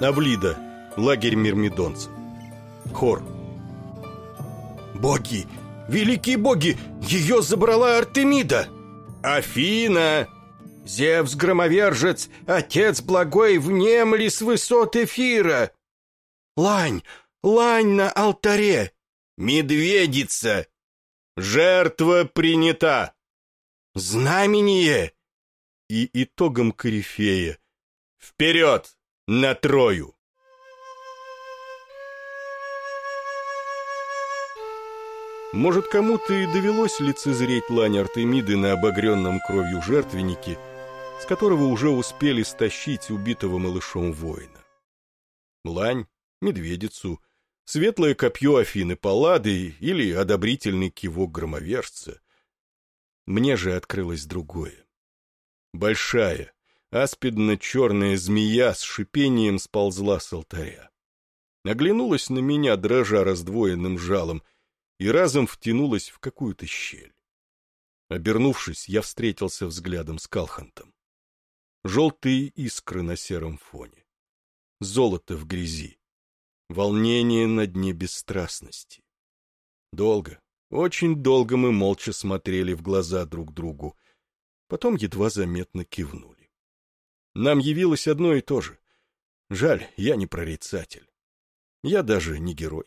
Авлида, лагерь мирмидонцев. Хор. Боги! Великие боги! Ее забрала Артемида! Афина! Зевс-громовержец, отец благой, внемли с высот эфира! Лань! Лань на алтаре! Медведица! Жертва принята! Знамение! И итогом корифея. Вперед! На Трою! Может, кому-то и довелось лицезреть лань Артемиды на обогренном кровью жертвеннике, с которого уже успели стащить убитого малышом воина. Лань, медведицу, светлое копье Афины Паллады или одобрительный кивок громовержца. Мне же открылось другое. Большая, аспидно-черная змея с шипением сползла с алтаря. Оглянулась на меня, дрожа раздвоенным жалом, и разом втянулась в какую-то щель. Обернувшись, я встретился взглядом с Калхантом. Желтые искры на сером фоне. Золото в грязи. Волнение на дне бесстрастности. Долго, очень долго мы молча смотрели в глаза друг другу, потом едва заметно кивнули. Нам явилось одно и то же. Жаль, я не прорицатель. Я даже не герой.